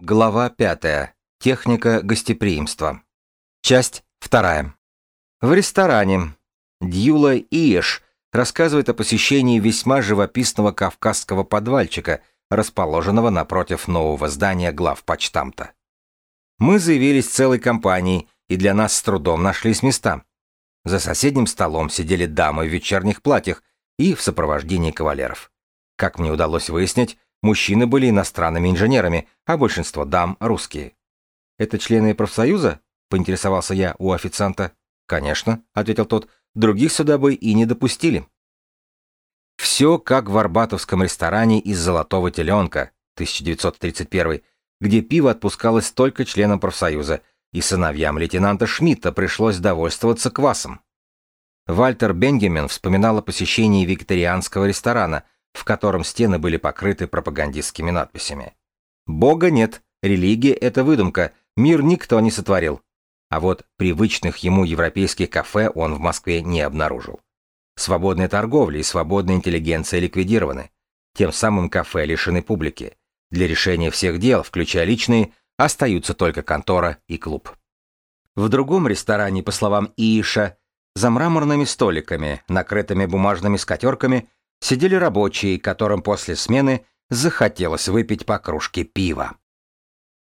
Глава 5. Техника гостеприимства. Часть 2. В ресторане Дьюла Иеш рассказывает о посещении весьма живописного кавказского подвальчика, расположенного напротив нового здания главпочтамта. Мы заявились целой компанией, и для нас с трудом нашлись места. За соседним столом сидели дамы в вечерних платьях и в сопровождении кавалеров. Как мне удалось выяснить, Мужчины были иностранными инженерами, а большинство дам — русские. «Это члены профсоюза?» — поинтересовался я у официанта. «Конечно», — ответил тот, — «других сюда бы и не допустили». Все как в арбатовском ресторане из «Золотого теленка» 1931, где пиво отпускалось только членам профсоюза, и сыновьям лейтенанта Шмидта пришлось довольствоваться квасом. Вальтер Бенгемен вспоминал о посещении вегетарианского ресторана — в котором стены были покрыты пропагандистскими надписями. Бога нет, религия — это выдумка, мир никто не сотворил. А вот привычных ему европейских кафе он в Москве не обнаружил. Свободная торговля и свободная интеллигенция ликвидированы. Тем самым кафе лишены публики. Для решения всех дел, включая личные, остаются только контора и клуб. В другом ресторане, по словам Ииша, за мраморными столиками, накрытыми бумажными скатерками, сидели рабочие, которым после смены захотелось выпить по кружке пива.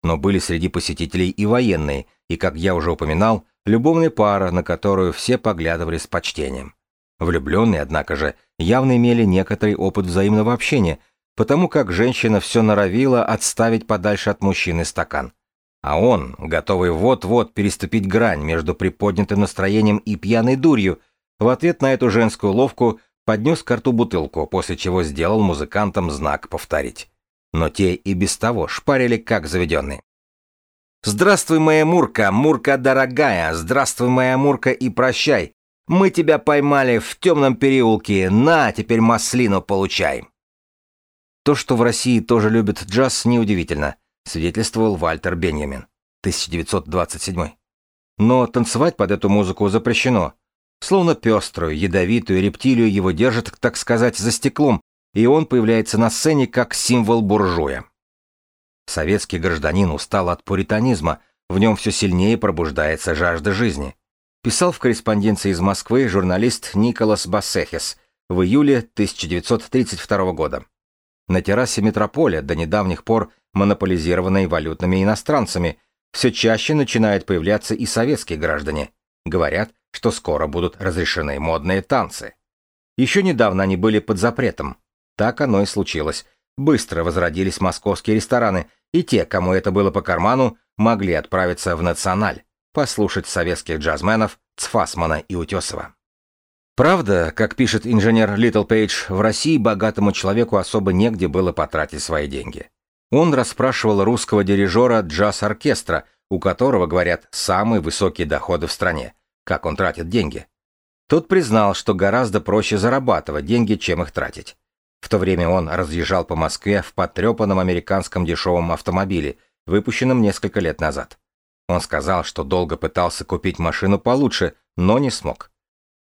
Но были среди посетителей и военные, и, как я уже упоминал, любовная пара, на которую все поглядывали с почтением. Влюбленные, однако же, явно имели некоторый опыт взаимного общения, потому как женщина все норовила отставить подальше от мужчины стакан. А он, готовый вот-вот переступить грань между приподнятым настроением и пьяной дурью, в ответ на эту женскую ловку поднес к рту бутылку, после чего сделал музыкантам знак повторить. Но те и без того шпарили как заведенные. «Здравствуй, моя Мурка, Мурка дорогая, здравствуй, моя Мурка, и прощай. Мы тебя поймали в темном переулке, на, теперь маслину получай». То, что в России тоже любят джаз, неудивительно, свидетельствовал Вальтер Бенjamin, 1927. Но танцевать под эту музыку запрещено, Словно пеструю, ядовитую рептилию его держат, так сказать, за стеклом, и он появляется на сцене как символ буржуя. Советский гражданин устал от пуританизма, в нем все сильнее пробуждается жажда жизни. Писал в корреспонденции из Москвы журналист Николас Бассехес в июле 1932 года. На террасе метрополя, до недавних пор монополизированной валютными иностранцами, все чаще начинают появляться и советские граждане. Говорят, что скоро будут разрешены модные танцы. Еще недавно они были под запретом. Так оно и случилось. Быстро возродились московские рестораны, и те, кому это было по карману, могли отправиться в Националь, послушать советских джазменов Цфасмана и Утесова. Правда, как пишет инженер Литл Пейдж, в России богатому человеку особо негде было потратить свои деньги. Он расспрашивал русского дирижера джаз-оркестра, у которого, говорят, самые высокие доходы в стране, как он тратит деньги. Тот признал, что гораздо проще зарабатывать деньги, чем их тратить. В то время он разъезжал по Москве в потрепанном американском дешевом автомобиле, выпущенном несколько лет назад. Он сказал, что долго пытался купить машину получше, но не смог.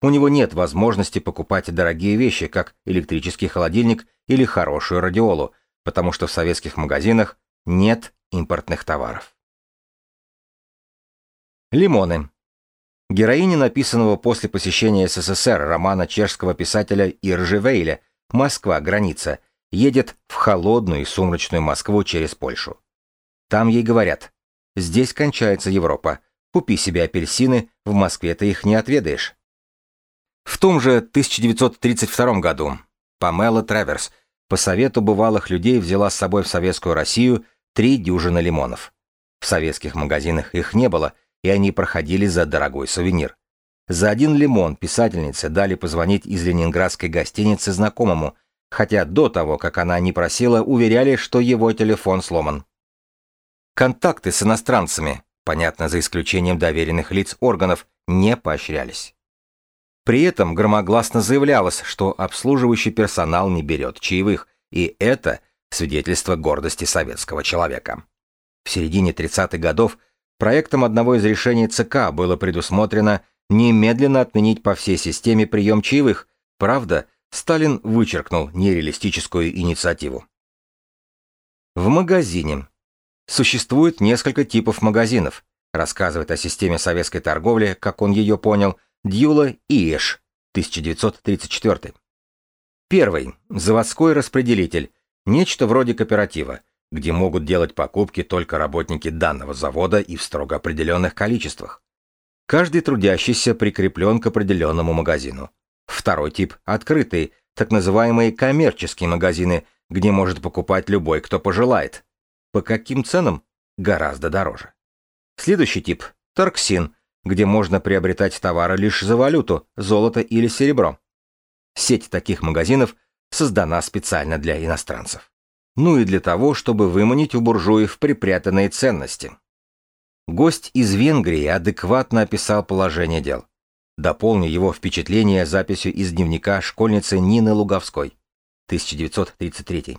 У него нет возможности покупать дорогие вещи, как электрический холодильник или хорошую радиолу, потому что в советских магазинах нет импортных товаров. Лимоны. Героиня написанного после посещения СССР романа чешского писателя Иржи Вейля «Москва. Граница» едет в холодную и сумрачную Москву через Польшу. Там ей говорят «Здесь кончается Европа. Купи себе апельсины, в Москве ты их не отведаешь». В том же 1932 году Памела Траверс по совету бывалых людей взяла с собой в Советскую Россию три дюжины лимонов. В советских магазинах их не было – и они проходили за дорогой сувенир. За один лимон писательнице дали позвонить из ленинградской гостиницы знакомому, хотя до того, как она не просила, уверяли, что его телефон сломан. Контакты с иностранцами, понятно, за исключением доверенных лиц органов, не поощрялись. При этом громогласно заявлялось, что обслуживающий персонал не берет чаевых, и это свидетельство гордости советского человека. В середине 30-х годов Проектом одного из решений ЦК было предусмотрено немедленно отменить по всей системе прием чаевых, правда, Сталин вычеркнул нереалистическую инициативу. В магазине. Существует несколько типов магазинов, рассказывает о системе советской торговли, как он ее понял, Дьюла Иеш, 1934. Первый. Заводской распределитель. Нечто вроде кооператива, где могут делать покупки только работники данного завода и в строго определенных количествах. Каждый трудящийся прикреплен к определенному магазину. Второй тип – открытый, так называемые коммерческие магазины, где может покупать любой, кто пожелает. По каким ценам? Гораздо дороже. Следующий тип – торксин, где можно приобретать товары лишь за валюту, золото или серебро. Сеть таких магазинов создана специально для иностранцев. Ну и для того, чтобы выманить у буржуев припрятанные ценности. Гость из Венгрии адекватно описал положение дел. Дополню его впечатление записью из дневника школьницы Нины Луговской, 1933.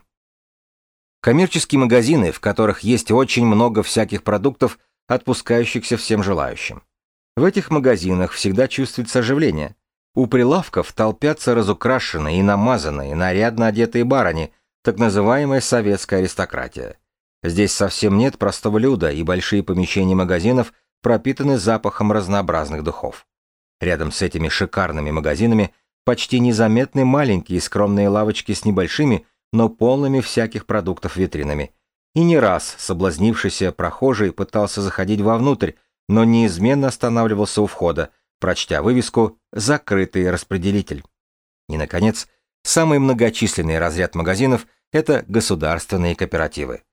Коммерческие магазины, в которых есть очень много всяких продуктов, отпускающихся всем желающим. В этих магазинах всегда чувствуется оживление. У прилавков толпятся разукрашенные и намазанные, нарядно одетые барыни, так называемая советская аристократия. Здесь совсем нет простого люда, и большие помещения магазинов пропитаны запахом разнообразных духов. Рядом с этими шикарными магазинами почти незаметны маленькие скромные лавочки с небольшими, но полными всяких продуктов витринами. И не раз соблазнившийся прохожий пытался заходить вовнутрь, но неизменно останавливался у входа, прочтя вывеску «Закрытый распределитель». И, наконец, самый многочисленный разряд магазинов – это государственные кооперативы.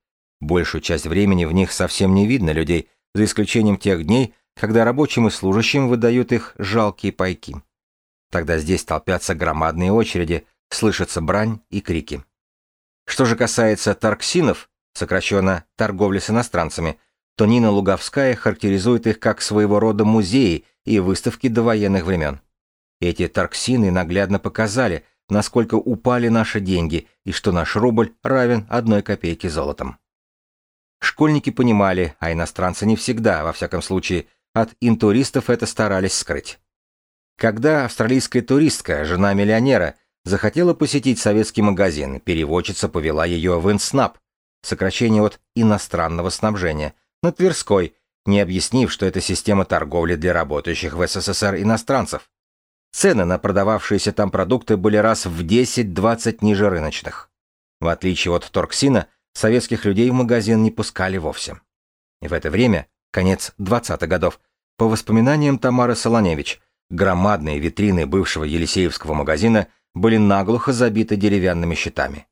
Большую часть времени в них совсем не видно людей, за исключением тех дней, когда рабочим и служащим выдают их жалкие пайки. Тогда здесь толпятся громадные очереди, слышатся брань и крики. Что же касается торксинов, сокращенно торговли с иностранцами, то Нина Луговская характеризует их как своего рода музеи и выставки довоенных времен. Эти торксины наглядно показали, насколько упали наши деньги и что наш рубль равен одной копейке золотом. Школьники понимали, а иностранцы не всегда, во всяком случае, от интуристов это старались скрыть. Когда австралийская туристка, жена миллионера, захотела посетить советский магазин, переводчица повела ее в Инснаб, сокращение от иностранного снабжения, на Тверской, не объяснив, что это система торговли для работающих в СССР иностранцев. Цены на продававшиеся там продукты были раз в 10-20 ниже рыночных. В отличие от Торксина, советских людей в магазин не пускали вовсе. И в это время, конец 20-х годов, по воспоминаниям Тамары Солоневич, громадные витрины бывшего Елисеевского магазина были наглухо забиты деревянными щитами.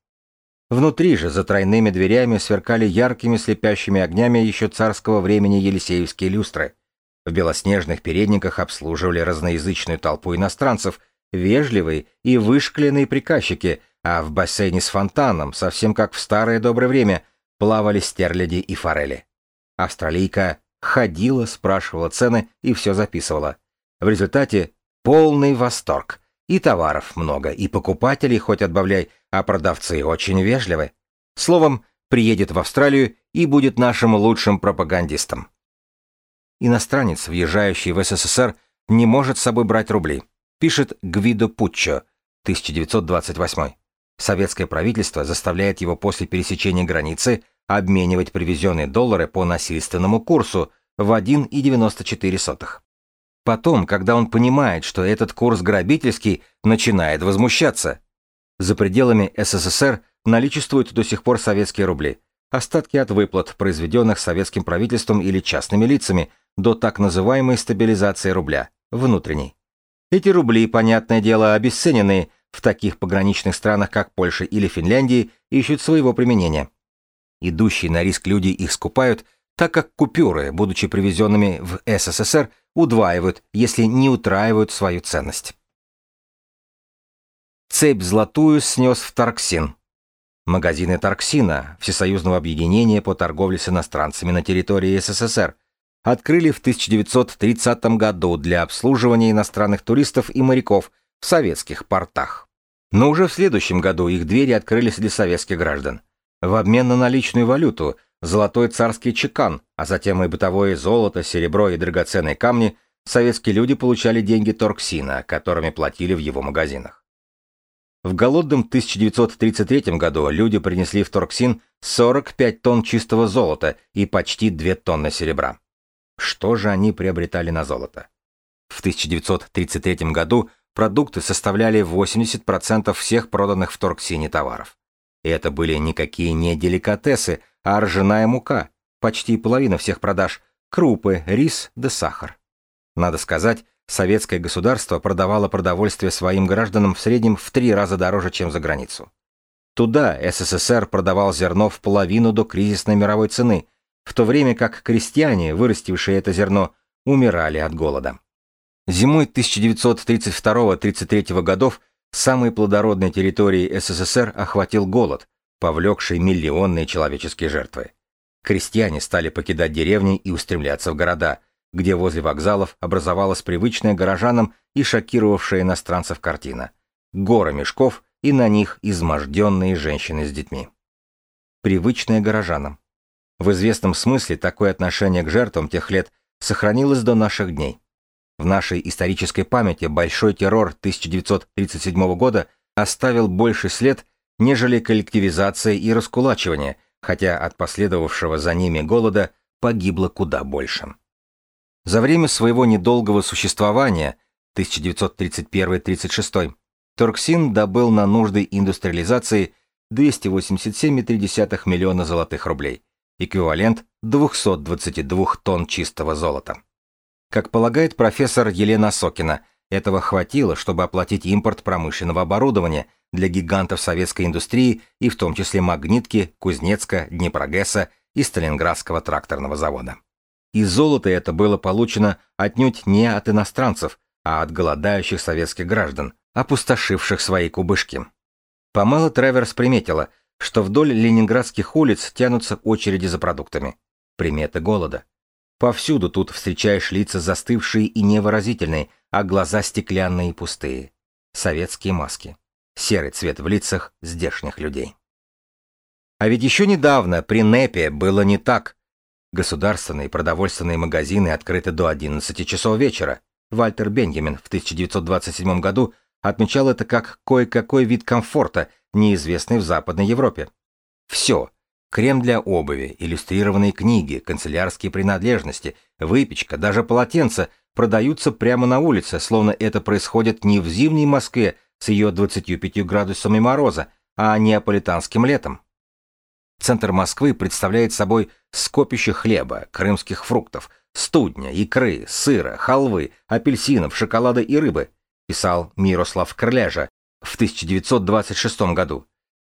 Внутри же за тройными дверями сверкали яркими слепящими огнями еще царского времени Елисеевские люстры – в белоснежных передниках обслуживали разноязычную толпу иностранцев, вежливые и вышкленные приказчики, а в бассейне с фонтаном, совсем как в старое доброе время, плавали стерляди и форели. Австралийка ходила, спрашивала цены и все записывала. В результате полный восторг. И товаров много, и покупателей хоть отбавляй, а продавцы очень вежливы. Словом, приедет в Австралию и будет нашим лучшим пропагандистом. Иностранец, въезжающий в СССР, не может с собой брать рубли, пишет Гвидо Пуччо, 1928. Советское правительство заставляет его после пересечения границы обменивать привезенные доллары по насильственному курсу в 1,94. Потом, когда он понимает, что этот курс грабительский, начинает возмущаться. За пределами СССР наличествуют до сих пор советские рубли, остатки от выплат, произведенных советским правительством или частными лицами – до так называемой стабилизации рубля, внутренней. Эти рубли, понятное дело, обесцененные, в таких пограничных странах, как Польша или Финляндия, ищут своего применения. Идущие на риск люди их скупают, так как купюры, будучи привезенными в СССР, удваивают, если не утраивают свою ценность. Цепь золотую снес в Тарксин. Магазины Тарксина, Всесоюзного объединения по торговле с иностранцами на территории СССР, открыли в 1930 году для обслуживания иностранных туристов и моряков в советских портах. Но уже в следующем году их двери открылись для советских граждан. В обмен на наличную валюту, золотой царский чекан, а затем и бытовое золото, серебро и драгоценные камни, советские люди получали деньги торксина, которыми платили в его магазинах. В голодном 1933 году люди принесли в Торксин 45 тонн чистого золота и почти 2 тонны серебра. Что же они приобретали на золото? В 1933 году продукты составляли 80% всех проданных в Торксине товаров. И это были никакие не деликатесы, а ржаная мука, почти половина всех продаж, крупы, рис да сахар. Надо сказать, советское государство продавало продовольствие своим гражданам в среднем в три раза дороже, чем за границу. Туда СССР продавал зерно в половину до кризисной мировой цены, в то время как крестьяне, вырастившие это зерно, умирали от голода. Зимой 1932-33 годов самые плодородные территории СССР охватил голод, повлекший миллионные человеческие жертвы. Крестьяне стали покидать деревни и устремляться в города, где возле вокзалов образовалась привычная горожанам и шокировавшая иностранцев картина. Горы мешков и на них изможденные женщины с детьми. Привычная горожанам. В известном смысле такое отношение к жертвам тех лет сохранилось до наших дней. В нашей исторической памяти большой террор 1937 года оставил больше след, нежели коллективизация и раскулачивание, хотя от последовавшего за ними голода погибло куда больше. За время своего недолгого существования 1931-36 Торксин добыл на нужды индустриализации 287,3 миллиона золотых рублей, эквивалент 222 тонн чистого золота. Как полагает профессор Елена Сокина, этого хватило, чтобы оплатить импорт промышленного оборудования для гигантов советской индустрии и в том числе Магнитки, Кузнецка, Днепрогэса и Сталинградского тракторного завода. И золото это было получено отнюдь не от иностранцев, а от голодающих советских граждан, опустошивших свои кубышки. Помало Треверс приметила, что вдоль ленинградских улиц тянутся очереди за продуктами. Приметы голода. Повсюду тут встречаешь лица застывшие и невыразительные, а глаза стеклянные и пустые. Советские маски. Серый цвет в лицах здешних людей. А ведь еще недавно при НЭПе было не так. Государственные продовольственные магазины открыты до 11 часов вечера. Вальтер Бенjamin в 1927 году отмечал это как кое-какой вид комфорта, неизвестный в Западной Европе. Все, крем для обуви, иллюстрированные книги, канцелярские принадлежности, выпечка, даже полотенца продаются прямо на улице, словно это происходит не в зимней Москве с ее 25 градусами мороза, а неаполитанским летом. Центр Москвы представляет собой скопище хлеба, крымских фруктов, студня, икры, сыра, халвы, апельсинов, шоколада и рыбы, писал Мирослав Крляжа в 1926 году.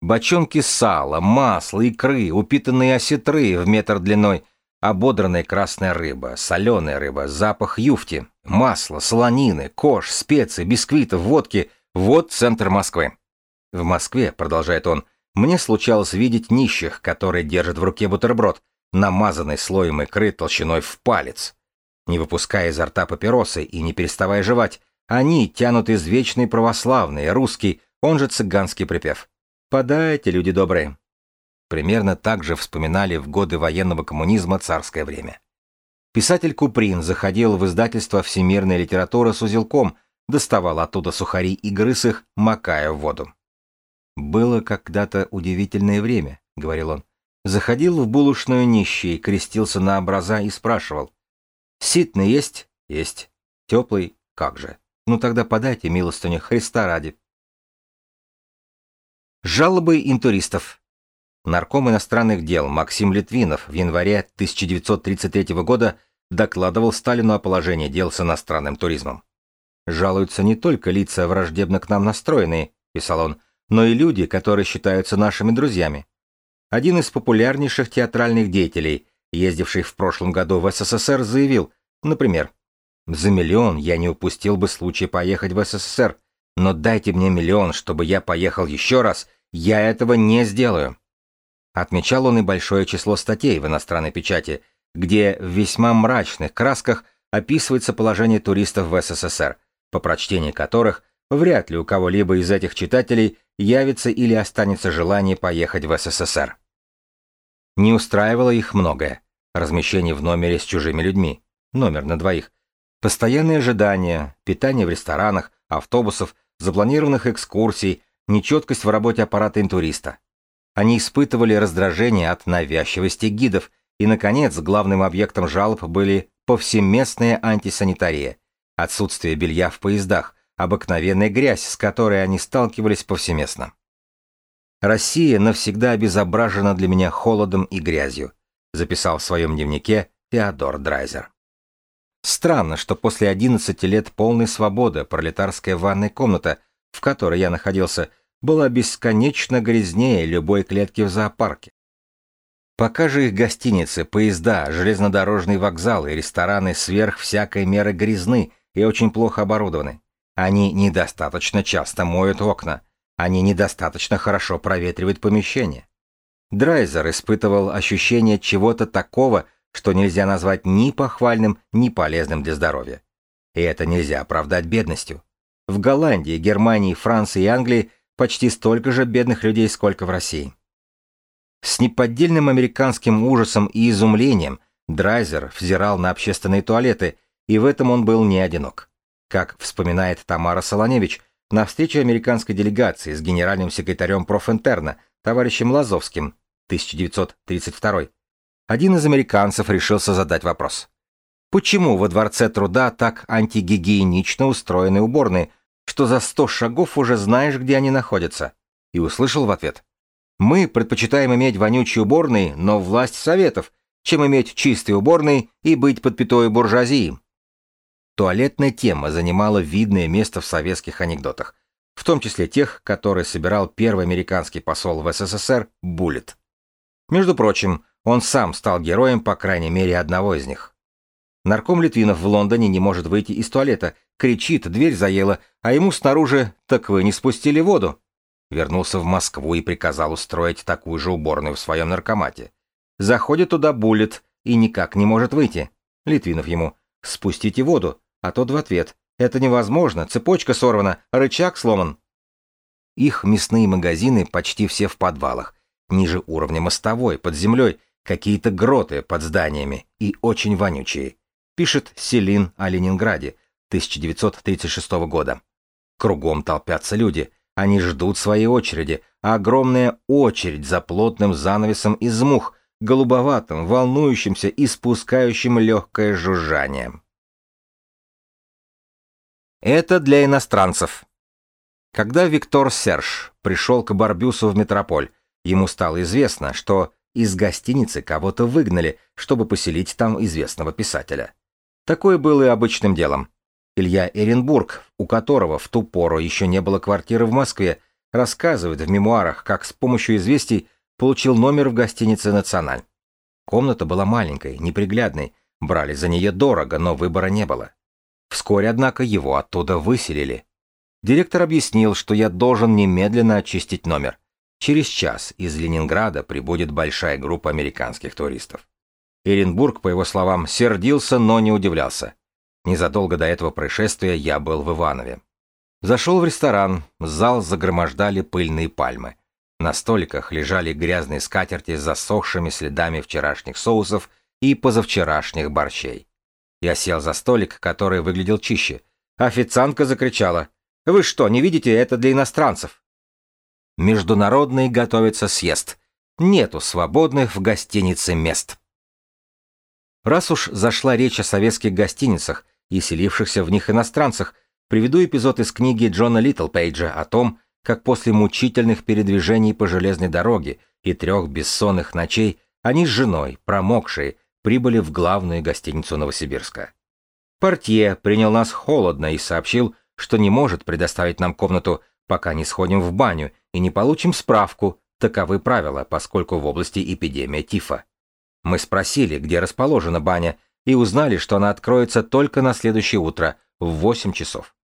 Бочонки сала, масла, икры, упитанные осетры в метр длиной, ободранная красная рыба, соленая рыба, запах юфти, масло, солонины, кож, специи, бисквиты, водки – вот центр Москвы. В Москве, продолжает он, мне случалось видеть нищих, которые держат в руке бутерброд, намазанный слоем икры толщиной в палец. Не выпуская изо рта папиросы и не переставая жевать, они тянут извечный православный, русский, он же цыганский припев. Подайте, люди добрые. Примерно так же вспоминали в годы военного коммунизма царское время. Писатель Куприн заходил в издательство «Всемирная литература» с узелком, доставал оттуда сухари и грыз их, макая в воду. «Было когда-то удивительное время», — говорил он. Заходил в булочную нищий, крестился на образа и спрашивал. «Ситный есть?» «Есть. Теплый? Как же? Ну тогда подайте милостыню Христа ради». Жалобы интуристов. Нарком иностранных дел Максим Литвинов в январе 1933 года докладывал Сталину о положении дел с иностранным туризмом. «Жалуются не только лица враждебно к нам настроенные», — писал он, но и люди, которые считаются нашими друзьями. Один из популярнейших театральных деятелей, ездивший в прошлом году в СССР, заявил, например, «За миллион я не упустил бы случай поехать в СССР, но дайте мне миллион, чтобы я поехал еще раз, я этого не сделаю. Отмечал он и большое число статей в иностранной печати, где в весьма мрачных красках описывается положение туристов в СССР, по прочтении которых вряд ли у кого-либо из этих читателей явится или останется желание поехать в СССР. Не устраивало их многое. Размещение в номере с чужими людьми, номер на двоих, постоянные ожидания, питание в ресторанах, автобусов, запланированных экскурсий, нечеткость в работе аппарата интуриста. Они испытывали раздражение от навязчивости гидов, и, наконец, главным объектом жалоб были повсеместная антисанитария, отсутствие белья в поездах, обыкновенная грязь, с которой они сталкивались повсеместно. «Россия навсегда обезображена для меня холодом и грязью», записал в своем дневнике Теодор Драйзер. Странно, что после 11 лет полной свободы пролетарская ванная комната, в которой я находился, была бесконечно грязнее любой клетки в зоопарке. Пока же их гостиницы, поезда, железнодорожные вокзалы и рестораны сверх всякой меры грязны и очень плохо оборудованы. Они недостаточно часто моют окна, они недостаточно хорошо проветривают помещения. Драйзер испытывал ощущение чего-то такого, что нельзя назвать ни похвальным, ни полезным для здоровья. И это нельзя оправдать бедностью. В Голландии, Германии, Франции и Англии почти столько же бедных людей, сколько в России. С неподдельным американским ужасом и изумлением Драйзер взирал на общественные туалеты, и в этом он был не одинок. Как вспоминает Тамара Солоневич, на встрече американской делегации с генеральным секретарем профинтерна, товарищем Лазовским, 1932 один из американцев решился задать вопрос. Почему во Дворце труда так антигигиенично устроены уборные, что за сто шагов уже знаешь, где они находятся. И услышал в ответ. Мы предпочитаем иметь вонючие уборные, но власть советов, чем иметь чистые уборные и быть под пятой буржуазии. Туалетная тема занимала видное место в советских анекдотах, в том числе тех, которые собирал первый американский посол в СССР Буллет. Между прочим, он сам стал героем по крайней мере одного из них. Нарком Литвинов в Лондоне не может выйти из туалета, кричит, дверь заела, а ему снаружи «Так вы не спустили воду». Вернулся в Москву и приказал устроить такую же уборную в своем наркомате. Заходит туда Буллет и никак не может выйти. Литвинов ему «Спустите воду», а тот в ответ «Это невозможно, цепочка сорвана, рычаг сломан». Их мясные магазины почти все в подвалах, ниже уровня мостовой, под землей, какие-то гроты под зданиями и очень вонючие пишет Селин о Ленинграде 1936 года. Кругом толпятся люди, они ждут своей очереди, а огромная очередь за плотным занавесом из мух, голубоватым, волнующимся и спускающим легкое жужжание. Это для иностранцев. Когда Виктор Серж пришел к Барбюсу в метрополь, ему стало известно, что из гостиницы кого-то выгнали, чтобы поселить там известного писателя. Такое было и обычным делом. Илья Эренбург, у которого в ту пору еще не было квартиры в Москве, рассказывает в мемуарах, как с помощью известий получил номер в гостинице «Националь». Комната была маленькой, неприглядной, брали за нее дорого, но выбора не было. Вскоре, однако, его оттуда выселили. Директор объяснил, что я должен немедленно очистить номер. Через час из Ленинграда прибудет большая группа американских туристов. Эренбург, по его словам, сердился, но не удивлялся. Незадолго до этого происшествия я был в Иванове. Зашел в ресторан, зал загромождали пыльные пальмы. На столиках лежали грязные скатерти с засохшими следами вчерашних соусов и позавчерашних борщей. Я сел за столик, который выглядел чище. Официантка закричала. «Вы что, не видите, это для иностранцев?» Международный готовится съезд. Нету свободных в гостинице мест. Раз уж зашла речь о советских гостиницах и селившихся в них иностранцах, приведу эпизод из книги Джона Литлпейджа о том, как после мучительных передвижений по железной дороге и трех бессонных ночей они с женой, промокшие, прибыли в главную гостиницу Новосибирска. Портье принял нас холодно и сообщил, что не может предоставить нам комнату, пока не сходим в баню и не получим справку, таковы правила, поскольку в области эпидемия тифа. Мы спросили, где расположена баня, и узнали, что она откроется только на следующее утро, в 8 часов.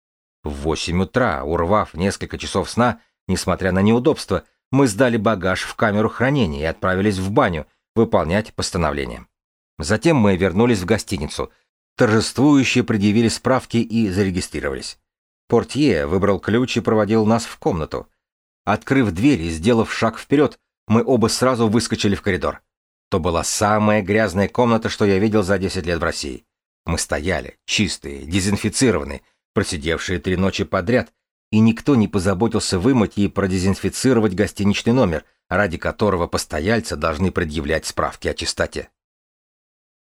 В 8 утра, урвав несколько часов сна, несмотря на неудобства, мы сдали багаж в камеру хранения и отправились в баню выполнять постановление. Затем мы вернулись в гостиницу, торжествующие предъявили справки и зарегистрировались. Портье выбрал ключ и проводил нас в комнату. Открыв дверь и сделав шаг вперед, мы оба сразу выскочили в коридор. То была самая грязная комната, что я видел за 10 лет в России. Мы стояли, чистые, дезинфицированные, просидевшие три ночи подряд, и никто не позаботился вымыть и продезинфицировать гостиничный номер, ради которого постояльцы должны предъявлять справки о чистоте.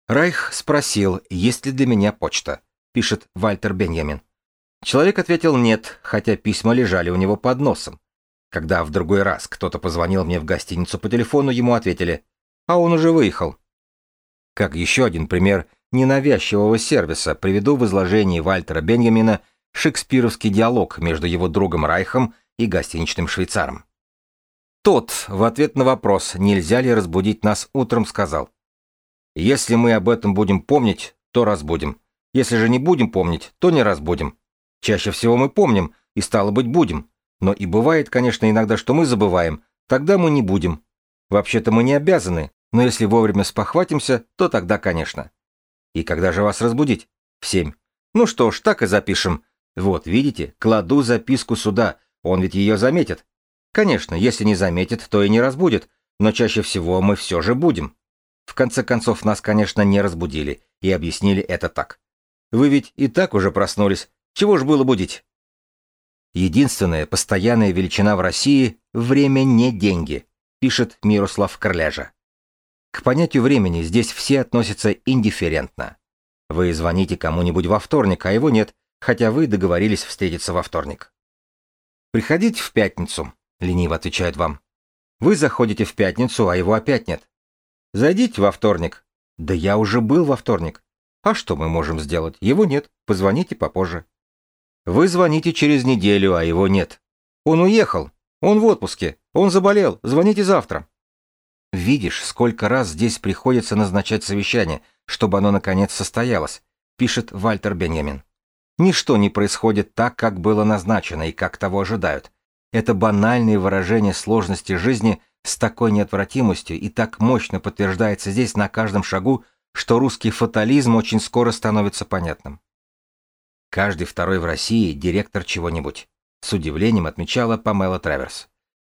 Райх спросил, есть ли для меня почта, пишет Вальтер Беньямин. Человек ответил нет, хотя письма лежали у него под носом. Когда в другой раз кто-то позвонил мне в гостиницу по телефону, ему ответили, а он уже выехал. Как еще один пример ненавязчивого сервиса приведу в изложении Вальтера Беньямина шекспировский диалог между его другом Райхом и гостиничным швейцаром. Тот в ответ на вопрос, нельзя ли разбудить нас утром, сказал, если мы об этом будем помнить, то разбудим. Если же не будем помнить, то не разбудим. Чаще всего мы помним, и стало быть будем. Но и бывает, конечно, иногда, что мы забываем, тогда мы не будем. Вообще-то мы не обязаны, но если вовремя спохватимся, то тогда, конечно. И когда же вас разбудить? В семь. Ну что ж, так и запишем. Вот, видите, кладу записку сюда, он ведь ее заметит. Конечно, если не заметит, то и не разбудит, но чаще всего мы все же будем. В конце концов, нас, конечно, не разбудили и объяснили это так. Вы ведь и так уже проснулись. Чего ж было будить? Единственная постоянная величина в России – время не деньги, пишет Мирослав Корляжа. К понятию времени здесь все относятся индифферентно. Вы звоните кому-нибудь во вторник, а его нет, хотя вы договорились встретиться во вторник. «Приходите в пятницу», — лениво отвечают вам. Вы заходите в пятницу, а его опять нет. Зайдите во вторник. Да я уже был во вторник. А что мы можем сделать? Его нет. Позвоните попозже. Вы звоните через неделю, а его нет. Он уехал. Он в отпуске. Он заболел. Звоните завтра. Видишь, сколько раз здесь приходится назначать совещание, чтобы оно наконец состоялось, пишет Вальтер Беньямин. Ничто не происходит так, как было назначено и как того ожидают. Это банальные выражения сложности жизни с такой неотвратимостью и так мощно подтверждается здесь на каждом шагу, что русский фатализм очень скоро становится понятным. Каждый второй в России директор чего-нибудь, с удивлением отмечала Памела Траверс.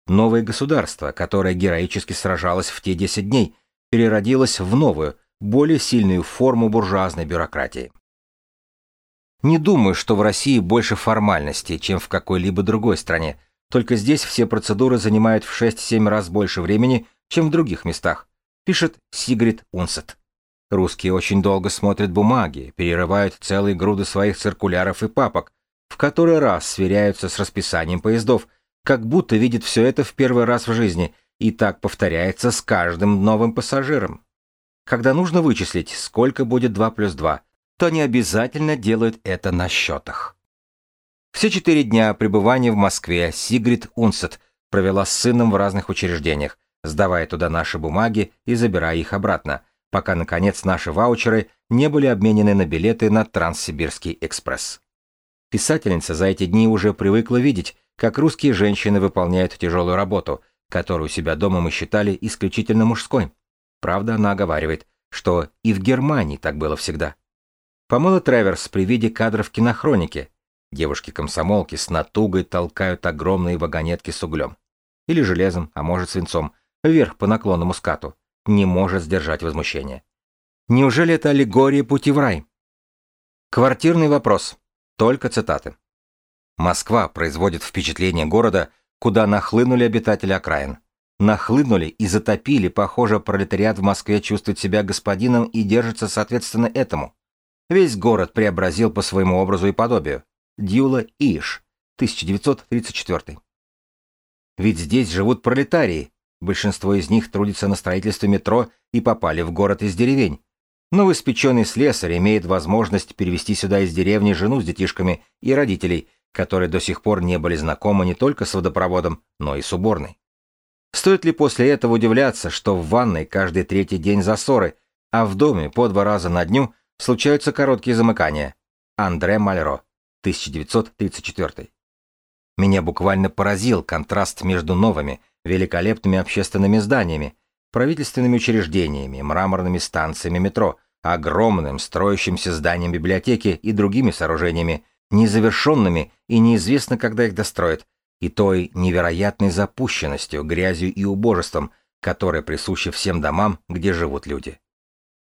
Новое государство, которое героически сражалось в те 10 дней, переродилось в новую, более сильную форму буржуазной бюрократии. Не думаю, что в России больше формальностей, чем в какой-либо другой стране, только здесь все процедуры занимают в 6-7 раз больше времени, чем в других местах, пишет Сигрид Унсет. Русские очень долго смотрят бумаги, перерывают целые груды своих циркуляров и папок, в который раз сверяются с расписанием поездов, как будто видят все это в первый раз в жизни, и так повторяется с каждым новым пассажиром. Когда нужно вычислить, сколько будет 2 плюс 2, то они обязательно делают это на счетах. Все четыре дня пребывания в Москве Сигрид Унсет провела с сыном в разных учреждениях, сдавая туда наши бумаги и забирая их обратно, пока, наконец, наши ваучеры не были обменены на билеты на Транссибирский экспресс. Писательница за эти дни уже привыкла видеть, как русские женщины выполняют тяжелую работу, которую себя дома мы считали исключительно мужской. Правда, она оговаривает, что и в Германии так было всегда. Помыла Треверс при виде кадров кинохроники, Девушки-комсомолки с натугой толкают огромные вагонетки с углем. Или железом, а может свинцом, вверх по наклонному скату. Не может сдержать возмущение. Неужели это аллегория пути в рай? Квартирный вопрос. Только цитаты. Москва производит впечатление города, куда нахлынули обитатели окраин. Нахлынули и затопили, похоже, пролетариат в Москве чувствует себя господином и держится соответственно этому. Весь город преобразил по своему образу и подобию. Дьюла Иш, 1934. Ведь здесь живут пролетарии, большинство из них трудится на строительстве метро и попали в город из деревень. Новоиспеченный слесарь имеет возможность перевести сюда из деревни жену с детишками и родителей, которые до сих пор не были знакомы не только с водопроводом, но и с уборной. Стоит ли после этого удивляться, что в ванной каждый третий день засоры, а в доме по два раза на дню случаются короткие замыкания? Андре Мальро 1934. Меня буквально поразил контраст между новыми, великолепными общественными зданиями, правительственными учреждениями, мраморными станциями метро, огромным строящимся зданием библиотеки и другими сооружениями, незавершенными и неизвестно, когда их достроят, и той невероятной запущенностью, грязью и убожеством, которая присуща всем домам, где живут люди.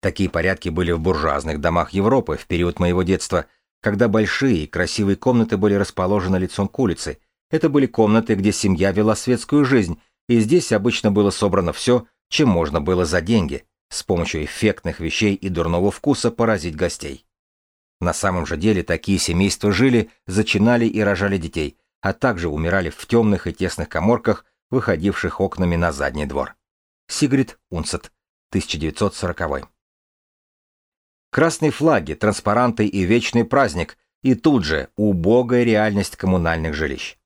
Такие порядки были в буржуазных домах Европы в период моего детства – когда большие красивые комнаты были расположены лицом к улице, Это были комнаты, где семья вела светскую жизнь, и здесь обычно было собрано все, чем можно было за деньги, с помощью эффектных вещей и дурного вкуса поразить гостей. На самом же деле такие семейства жили, зачинали и рожали детей, а также умирали в темных и тесных коморках, выходивших окнами на задний двор. Сигрид Унсет, 1940. Красные флаги, транспаранты и вечный праздник, и тут же убогая реальность коммунальных жилищ.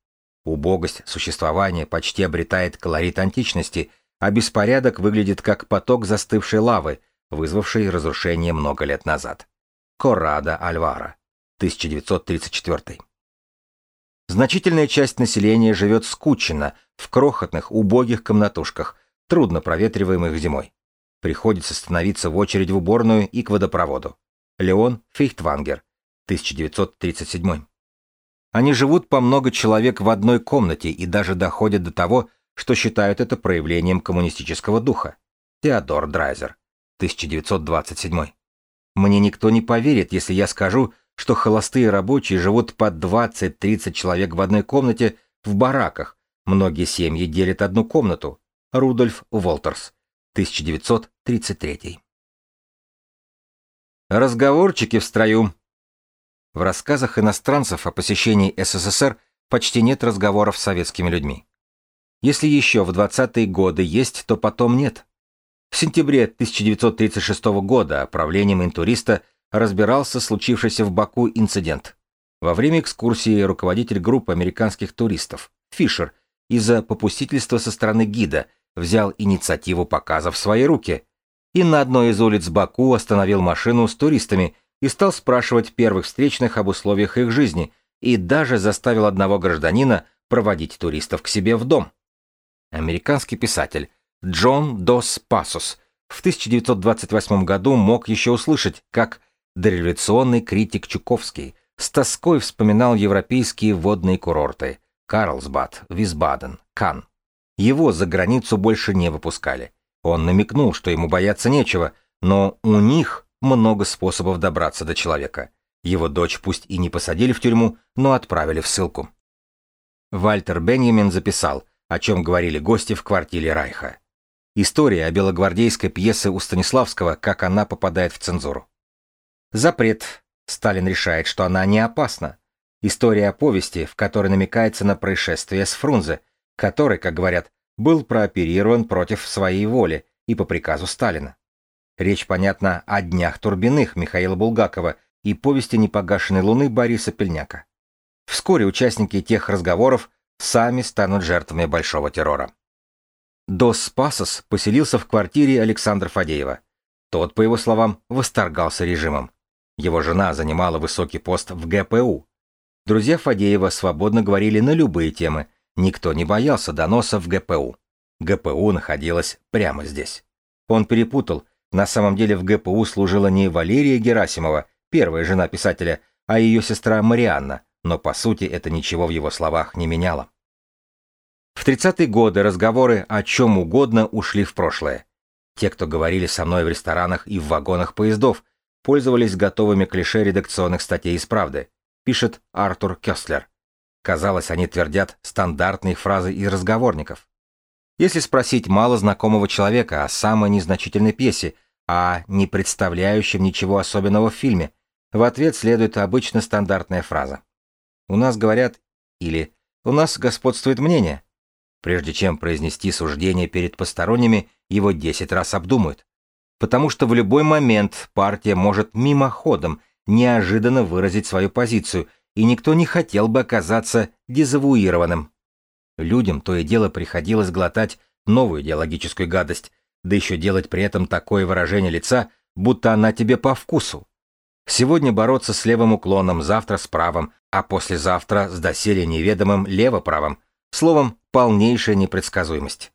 Убогость существования почти обретает колорит античности, а беспорядок выглядит как поток застывшей лавы, вызвавший разрушение много лет назад. Коррада Альвара, 1934. Значительная часть населения живет скучно, в крохотных, убогих комнатушках, трудно проветриваемых зимой. Приходится становиться в очередь в уборную и к водопроводу. Леон Фейхтвангер, 1937. Они живут по много человек в одной комнате и даже доходят до того, что считают это проявлением коммунистического духа. Теодор Драйзер, 1927. Мне никто не поверит, если я скажу, что холостые рабочие живут по 20-30 человек в одной комнате в бараках. Многие семьи делят одну комнату. Рудольф Волтерс, 1933. Разговорчики в строю. В рассказах иностранцев о посещении СССР почти нет разговоров с советскими людьми. Если еще в 20-е годы есть, то потом нет. В сентябре 1936 года правлением интуриста разбирался случившийся в Баку инцидент. Во время экскурсии руководитель группы американских туристов, Фишер, из-за попустительства со стороны гида, взял инициативу показа в свои руки и на одной из улиц Баку остановил машину с туристами и стал спрашивать первых встречных об условиях их жизни и даже заставил одного гражданина проводить туристов к себе в дом. Американский писатель Джон Дос Пасос в 1928 году мог еще услышать, как дореволюционный критик Чуковский с тоской вспоминал европейские водные курорты Карлсбад, Висбаден, Кан. Его за границу больше не выпускали. Он намекнул, что ему бояться нечего, но у них много способов добраться до человека. Его дочь пусть и не посадили в тюрьму, но отправили в ссылку. Вальтер Бенjamin записал, о чем говорили гости в квартире Райха. История о белогвардейской пьесе у Станиславского, как она попадает в цензуру. Запрет. Сталин решает, что она не опасна. История о повести, в которой намекается на происшествие с Фрунзе, который, как говорят, был прооперирован против своей воли и по приказу Сталина. Речь, понятно, о днях Турбиных Михаила Булгакова и повести непогашенной луны Бориса Пельняка. Вскоре участники тех разговоров сами станут жертвами большого террора. Дос Пасос поселился в квартире Александра Фадеева. Тот, по его словам, восторгался режимом. Его жена занимала высокий пост в ГПУ. Друзья Фадеева свободно говорили на любые темы, никто не боялся доноса в ГПУ. ГПУ находилась прямо здесь. Он перепутал, на самом деле в ГПУ служила не Валерия Герасимова, первая жена писателя, а ее сестра Марианна, но по сути это ничего в его словах не меняло. В 30-е годы разговоры о чем угодно ушли в прошлое. Те, кто говорили со мной в ресторанах и в вагонах поездов, пользовались готовыми клише редакционных статей из «Правды», пишет Артур Кёстлер. Казалось, они твердят стандартные фразы из разговорников. Если спросить мало знакомого человека о самой незначительной пьесе, а не представляющем ничего особенного в фильме, в ответ следует обычно стандартная фраза. «У нас говорят» или «У нас господствует мнение». Прежде чем произнести суждение перед посторонними, его 10 раз обдумают. Потому что в любой момент партия может мимоходом неожиданно выразить свою позицию, и никто не хотел бы оказаться дезавуированным. Людям то и дело приходилось глотать новую идеологическую гадость, да еще делать при этом такое выражение лица, будто она тебе по вкусу. Сегодня бороться с левым уклоном, завтра с правым, а послезавтра с доселе неведомым лево-правым – Словом, полнейшая непредсказуемость.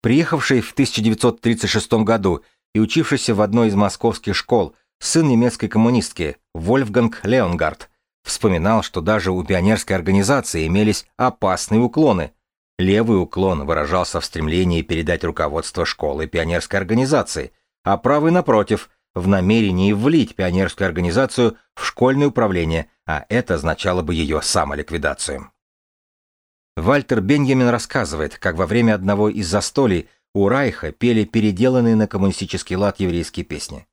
Приехавший в 1936 году и учившийся в одной из московских школ сын немецкой коммунистки Вольфганг Леонгард вспоминал, что даже у пионерской организации имелись опасные уклоны. Левый уклон выражался в стремлении передать руководство школы пионерской организации, а правый, напротив, в намерении влить пионерскую организацию в школьное управление, а это означало бы ее самоликвидацию. Вальтер Беньямин рассказывает, как во время одного из застолий у Райха пели переделанные на коммунистический лад еврейские песни.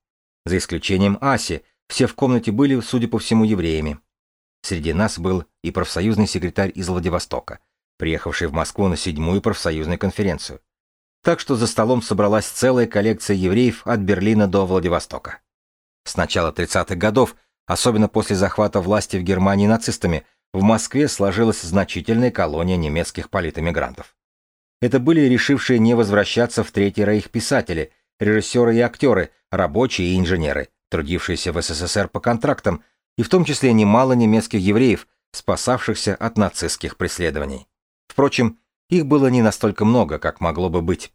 За исключением Аси, все в комнате были, судя по всему, евреями. Среди нас был и профсоюзный секретарь из Владивостока, приехавший в Москву на седьмую профсоюзную конференцию. Так что за столом собралась целая коллекция евреев от Берлина до Владивостока. С начала 30-х годов, особенно после захвата власти в Германии нацистами, в Москве сложилась значительная колония немецких политэмигрантов. Это были решившие не возвращаться в Третий Рейх писатели, режиссеры и актеры, рабочие и инженеры, трудившиеся в СССР по контрактам, и в том числе немало немецких евреев, спасавшихся от нацистских преследований. Впрочем, их было не настолько много, как могло бы быть.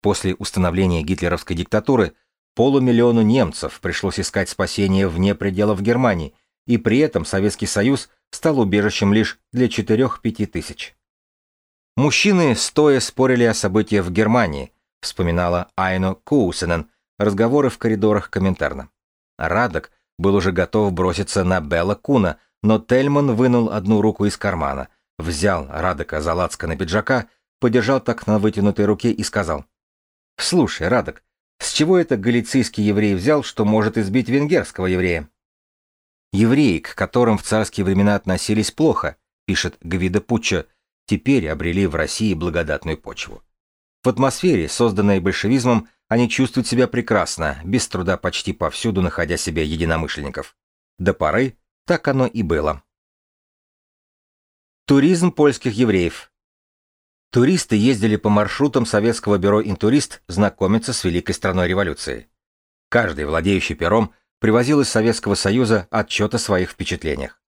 После установления гитлеровской диктатуры полумиллиону немцев пришлось искать спасение вне пределов Германии, и при этом Советский Союз стал убежищем лишь для 4-5 тысяч. Мужчины стоя спорили о событиях в Германии, вспоминала Айно Куусенен, разговоры в коридорах Коминтерна. Радок был уже готов броситься на Белла Куна, но Тельман вынул одну руку из кармана, взял Радока за на пиджака, подержал так на вытянутой руке и сказал. «Слушай, Радок, с чего это галицийский еврей взял, что может избить венгерского еврея?» Евреи, к которым в царские времена относились плохо, пишет Гвида Пуччо, теперь обрели в России благодатную почву. В атмосфере, созданной большевизмом, они чувствуют себя прекрасно, без труда почти повсюду находя себе единомышленников. До поры так оно и было. Туризм польских евреев. Туристы ездили по маршрутам советского бюро «Интурист» знакомиться с великой страной революции. Каждый, владеющий пером, привозил из Советского Союза отчет о своих впечатлениях.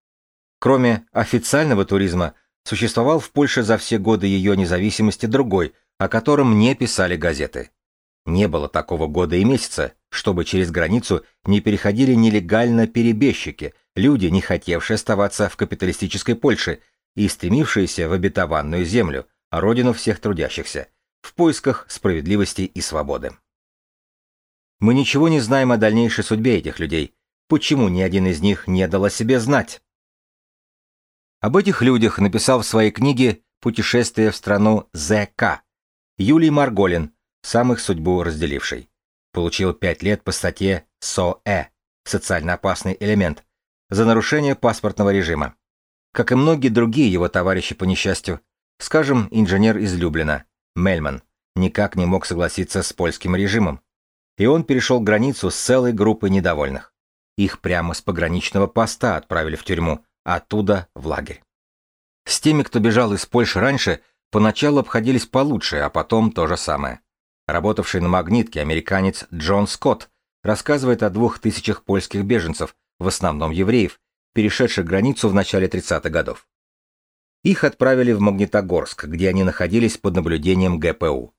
Кроме официального туризма, существовал в Польше за все годы ее независимости другой, о котором не писали газеты. Не было такого года и месяца, чтобы через границу не переходили нелегально перебежчики, люди, не хотевшие оставаться в капиталистической Польше и стремившиеся в обетованную землю, родину всех трудящихся, в поисках справедливости и свободы. Мы ничего не знаем о дальнейшей судьбе этих людей, почему ни один из них не дал о себе знать. Об этих людях написал в своей книге «Путешествие в страну ЗК» Юлий Марголин, сам их судьбу разделивший. Получил пять лет по статье СОЭ «Социально опасный элемент» за нарушение паспортного режима. Как и многие другие его товарищи по несчастью, скажем, инженер из Люблина, Мельман, никак не мог согласиться с польским режимом. И он перешел границу с целой группой недовольных. Их прямо с пограничного поста отправили в тюрьму, а оттуда в лагерь. С теми, кто бежал из Польши раньше, поначалу обходились получше, а потом то же самое. Работавший на магнитке американец Джон Скотт рассказывает о двух тысячах польских беженцев, в основном евреев, перешедших границу в начале 30-х годов. Их отправили в Магнитогорск, где они находились под наблюдением ГПУ.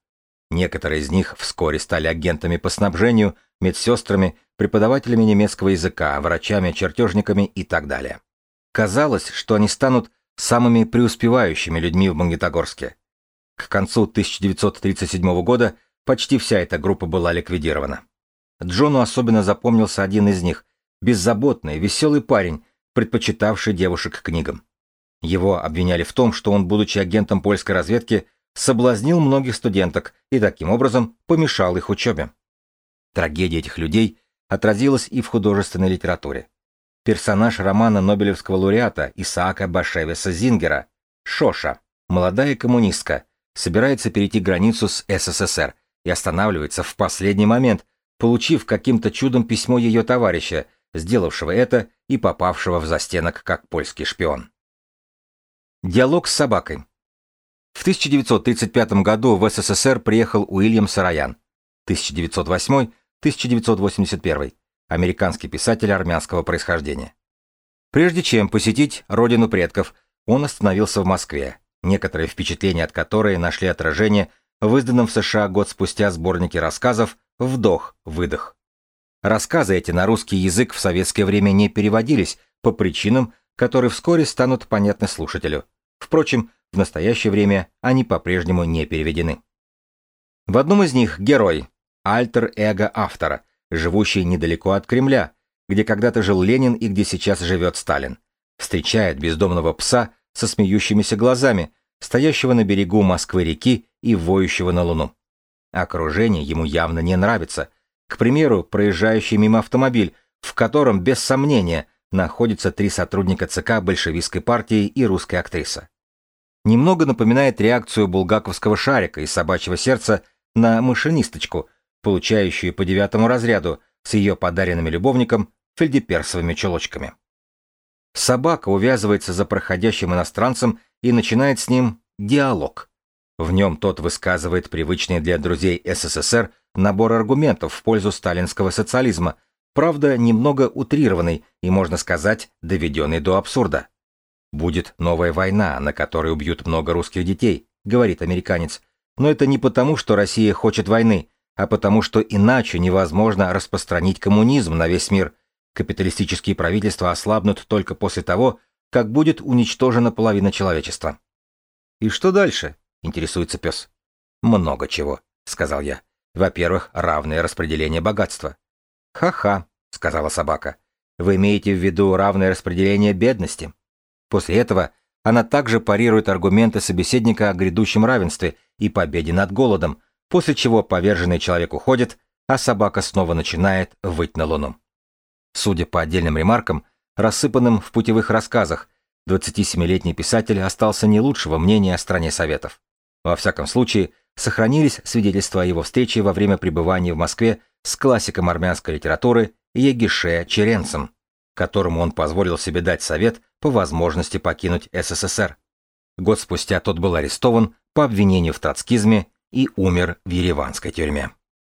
Некоторые из них вскоре стали агентами по снабжению, медсестрами, преподавателями немецкого языка, врачами, чертежниками и так далее. Казалось, что они станут самыми преуспевающими людьми в Магнитогорске. К концу 1937 года Почти вся эта группа была ликвидирована. Джону особенно запомнился один из них, беззаботный, веселый парень, предпочитавший девушек книгам. Его обвиняли в том, что он, будучи агентом польской разведки, соблазнил многих студенток и таким образом помешал их учебе. Трагедия этих людей отразилась и в художественной литературе. Персонаж романа Нобелевского лауреата Исаака Башевиса Зингера, Шоша, молодая коммунистка, собирается перейти границу с СССР и останавливается в последний момент, получив каким-то чудом письмо ее товарища, сделавшего это и попавшего в застенок как польский шпион. Диалог с собакой. В 1935 году в СССР приехал Уильям Сараян, 1908-1981, американский писатель армянского происхождения. Прежде чем посетить родину предков, он остановился в Москве, некоторые впечатления от которой нашли отражение в изданном в США год спустя сборнике рассказов «Вдох-выдох». Рассказы эти на русский язык в советское время не переводились по причинам, которые вскоре станут понятны слушателю. Впрочем, в настоящее время они по-прежнему не переведены. В одном из них герой, альтер-эго автора, живущий недалеко от Кремля, где когда-то жил Ленин и где сейчас живет Сталин, встречает бездомного пса со смеющимися глазами, стоящего на берегу Москвы-реки и воющего на Луну. Окружение ему явно не нравится. К примеру, проезжающий мимо автомобиль, в котором, без сомнения, находятся три сотрудника ЦК большевистской партии и русская актриса. Немного напоминает реакцию булгаковского шарика из собачьего сердца на машинисточку, получающую по девятому разряду, с ее подаренными любовником фельдеперсовыми чулочками. Собака увязывается за проходящим иностранцем и начинает с ним диалог. В нем тот высказывает привычный для друзей СССР набор аргументов в пользу сталинского социализма, правда, немного утрированный и, можно сказать, доведенный до абсурда. «Будет новая война, на которой убьют много русских детей», — говорит американец. Но это не потому, что Россия хочет войны, а потому что иначе невозможно распространить коммунизм на весь мир. Капиталистические правительства ослабнут только после того, как будет уничтожена половина человечества. «И что дальше?» — интересуется пес. «Много чего», — сказал я. «Во-первых, равное распределение богатства». «Ха-ха», — сказала собака. «Вы имеете в виду равное распределение бедности?» После этого она также парирует аргументы собеседника о грядущем равенстве и победе над голодом, после чего поверженный человек уходит, а собака снова начинает выть на луну. Судя по отдельным ремаркам, рассыпанным в путевых рассказах, 27-летний писатель остался не лучшего мнения о стране Советов. Во всяком случае, сохранились свидетельства о его встрече во время пребывания в Москве с классиком армянской литературы Егише Черенцем, которому он позволил себе дать совет по возможности покинуть СССР. Год спустя тот был арестован по обвинению в троцкизме и умер в ереванской тюрьме.